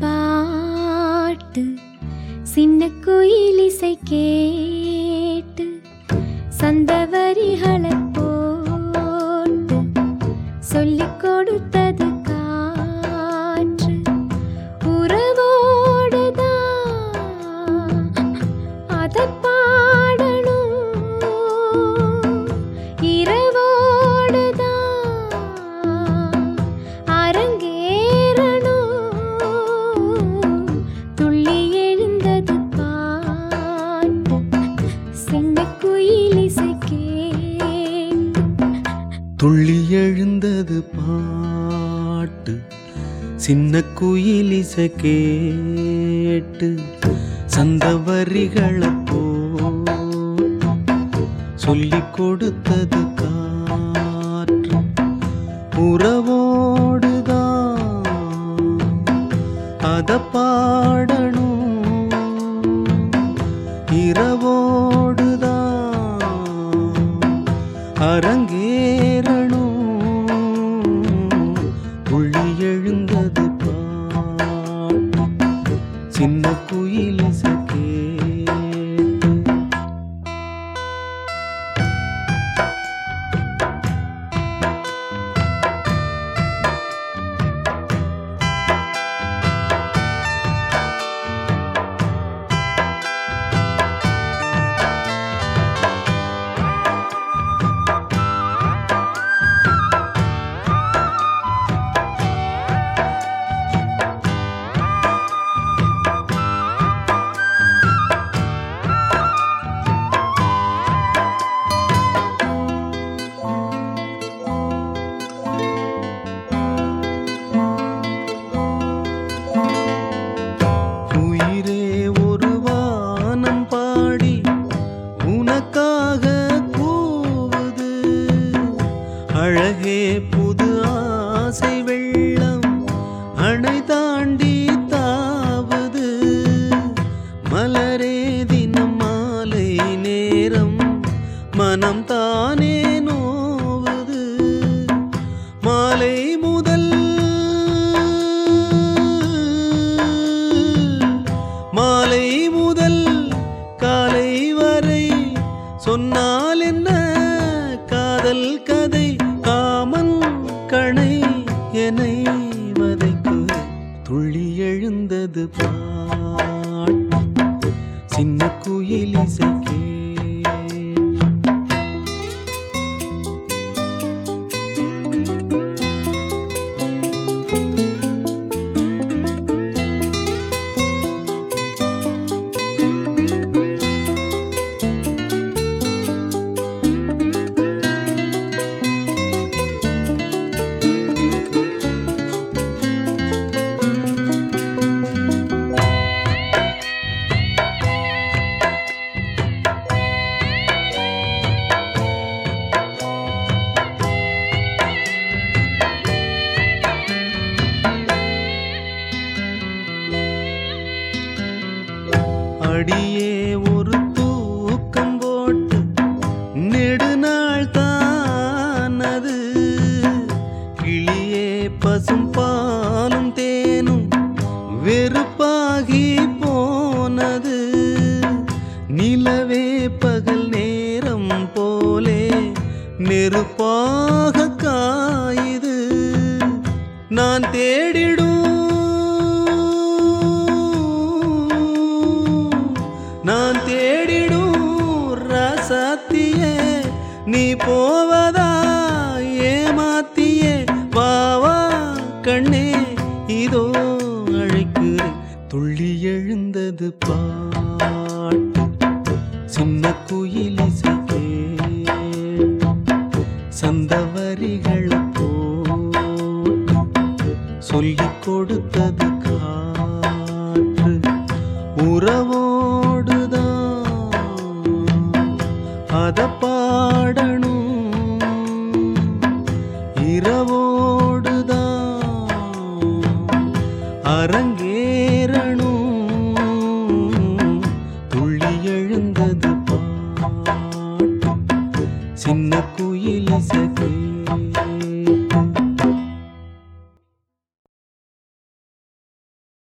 பாட்டு சின்ன குயிலிசை கேட்டு சந்த துள்ளி எழுந்தது பாட்டு. சின்ன குயிலிச கேட்டு சந்த வரிகளை போ சொல்லி கொடுத்தது காற்று. உறவோடுதான் அத பாடணும். இரவோடுதான் அரங்கே சின்ன குயில் வதைக்கு துள்ளி எழுந்தது பாட்டு சின்ன குயில் இசை கேட்டு அடியே ஒரு தூக்கம் போட்டு நெடுநாள் தானது. கிளியே பசும் பாலும் தேனும் வெறுப்பாகி போனது. நிலவே பகல் நேரம் போலே நெருப்பாக காயுது. நான் தேடிடும் கண்ணே இதோ அழைக்கிறேன். துள்ளி எழுந்தது பாட்டு. சின்ன குயில் இசைக்கே சந்த வரிகள் போட்டு சொல்லிக் கொடுத்தது காற்று. உறவோ அரங்கேறணும். துள்ளி எழுந்தது சின்ன குயில் இசை